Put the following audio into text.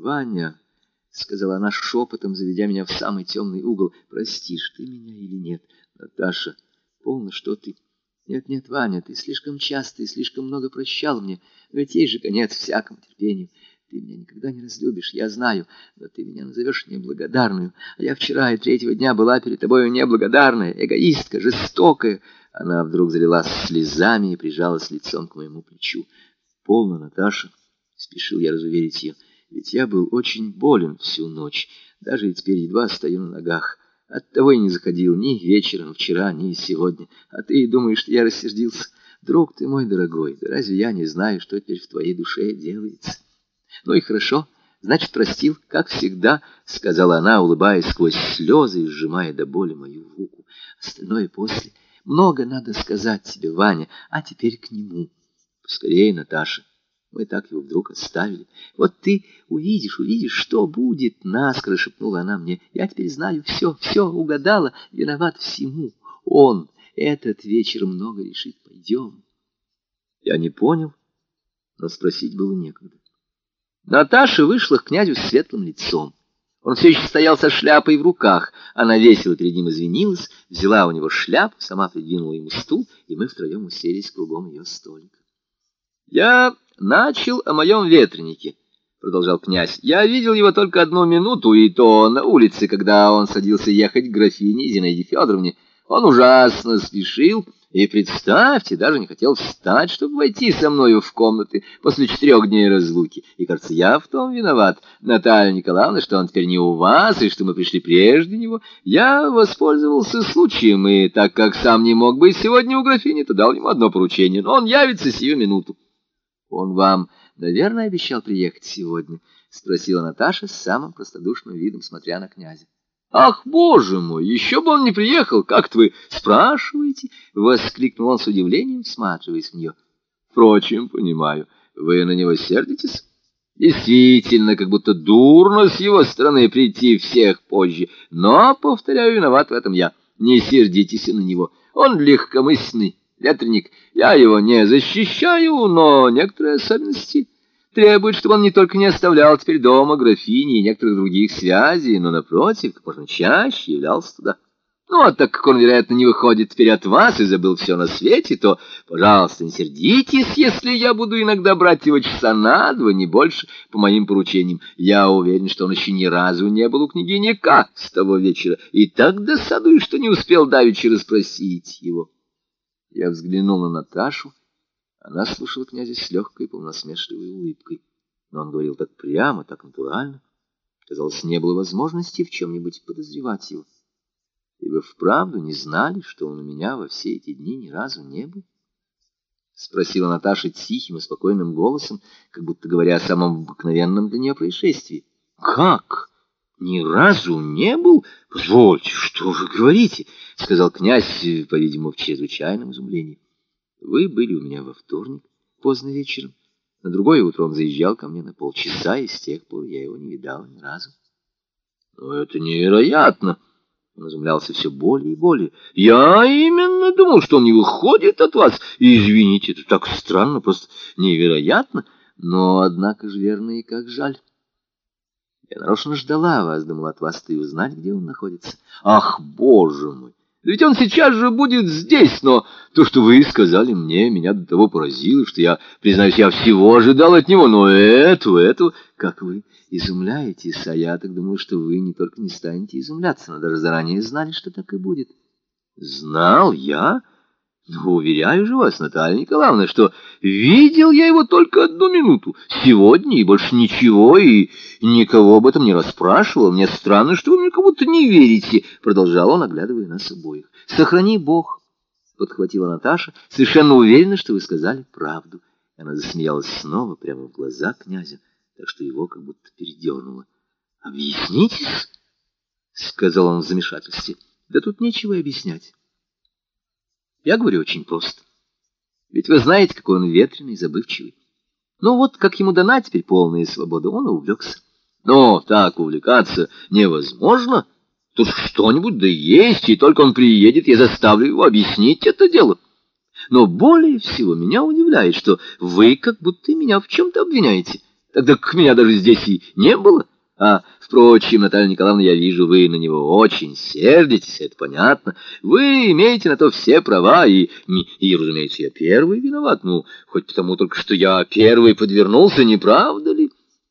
Ваня, — сказала она шепотом, заведя меня в самый темный угол, — простишь ты меня или нет? Наташа, полно, что ты... Нет, нет, Ваня, ты слишком часто и слишком много прощал мне, но ведь есть же конец всякому терпению. Ты меня никогда не разлюбишь, я знаю, но ты меня назовешь неблагодарную. А я вчера и третьего дня была перед тобою неблагодарная, эгоистка, жестокая. Она вдруг залилась слезами и прижалась лицом к моему плечу. Полно, Наташа, спешил я разуверить ее, ведь я был очень болен всю ночь, даже и теперь едва стою на ногах. Оттого и не заходил ни вечером вчера, ни сегодня. А ты думаешь, что я рассердился? Друг ты мой дорогой, да разве я не знаю, что теперь в твоей душе делается? Ну и хорошо, значит, простил, как всегда, сказала она, улыбаясь сквозь слезы и сжимая до боли мою руку. Остальное после. Много надо сказать тебе, Ваня, а теперь к нему. Скорее, Наташа. Мы так его вдруг оставили. Вот ты увидишь, увидишь, что будет, наскоро шепнула она мне. Я теперь знаю все, все угадала, виноват всему. Он этот вечер много решит. Пойдем. Я не понял, но спросить было некогда. Наташа вышла к князю с светлым лицом. Он все еще стоял со шляпой в руках. Она весело перед ним извинилась, взяла у него шляпу, сама придвинула ему стул, и мы втроем уселись кругом ее столика. «Я начал о моем ветренике», — продолжал князь. «Я видел его только одну минуту, и то на улице, когда он садился ехать к графине Зинаиде Федоровне. Он ужасно спешил». И, представьте, даже не хотел встать, чтобы войти со мною в комнаты после четырех дней разлуки. И, кажется, я в том виноват, Наталья Николаевна, что он теперь не у вас, и что мы пришли прежде него. Я воспользовался случаем, и так как сам не мог быть сегодня у графини, то дал ему одно поручение, но он явится сию минуту. Он вам, наверное, обещал приехать сегодня? — спросила Наташа с самым простодушным видом, смотря на князя. «Ах, боже мой, еще бы он не приехал, как-то вы спрашиваете?» — воскликнул он с удивлением, всматриваясь в нее. «Впрочем, понимаю, вы на него сердитесь?» Действительно, как будто дурно с его стороны прийти всех позже. Но, повторяю, виноват в этом я. Не сердитесь на него. Он легкомысленный, ветреник. Я его не защищаю, но некоторые особенности требует, чтобы он не только не оставлял теперь дома графини и некоторых других связей, но, напротив, как можно чаще являлся туда. Ну, а так как он, вероятно, не выходит теперь от вас и забыл все на свете, то, пожалуйста, не сердитесь, если я буду иногда брать его часа на два, не больше, по моим поручениям. Я уверен, что он еще ни разу не был у княгини К. с того вечера, и так досадую, что не успел давеча расспросить его. Я взглянул на Наташу, она слушала князя с легкой полносмешливой улыбкой. Но он говорил так прямо, так натурально. Казалось, не было возможности в чем-нибудь подозревать его. И вы вправду не знали, что он у меня во все эти дни ни разу не был? Спросила Наташа тихим и спокойным голосом, как будто говоря о самом обыкновенном для нее происшествии. Как? Ни разу не был? Позвольте, что вы говорите? Сказал князь, по-видимому, в чрезвычайном изумлении. Вы были у меня во вторник, поздно вечером. На другое утро он заезжал ко мне на полчаса, и с тех пор я его не видал ни разу. Но это невероятно! Он изумлялся все более и более. Я именно думал, что он не выходит от вас. Извините, это так странно, просто невероятно. Но, однако же, верно и как жаль. Я нарочно ждала вас, думал от вас-то и узнать, где он находится. Ах, боже мой! Ведь он сейчас же будет здесь, но то, что вы сказали мне, меня до того поразило, что я, признаюсь, я всего ожидал от него, но эту, эту, как вы изумляетесь, а я так думаю, что вы не только не станете изумляться, но даже заранее знали, что так и будет. Знал я? Но уверяю же вас, Наталья Николаевна, что видел я его только одну минуту, сегодня, и больше ничего, и никого об этом не расспрашивал. Мне странно, что вы мне кому-то не верите, — продолжал он, оглядывая нас обоих. — Сохрани Бог, — подхватила Наташа, — совершенно уверена, что вы сказали правду. Она засмеялась снова прямо в глаза князя, так что его как будто передернуло. — Объяснитесь, — сказал он в замешательстве. — Да тут нечего объяснять. Я говорю очень просто. Ведь вы знаете, какой он ветреный, забывчивый. Ну вот, как ему дана теперь полная свобода, он увлекся. Но так увлекаться невозможно. Тут что-нибудь да есть, и только он приедет, я заставлю его объяснить это дело. Но более всего меня удивляет, что вы как будто меня в чем-то обвиняете. Тогда к меня даже здесь и не было. А, впрочем, Наталья Николаевна, я вижу, вы на него очень сердитесь, это понятно. Вы имеете на то все права, и, и, разумеется, я первый виноват, ну, хоть потому только, что я первый подвернулся, не правда ли?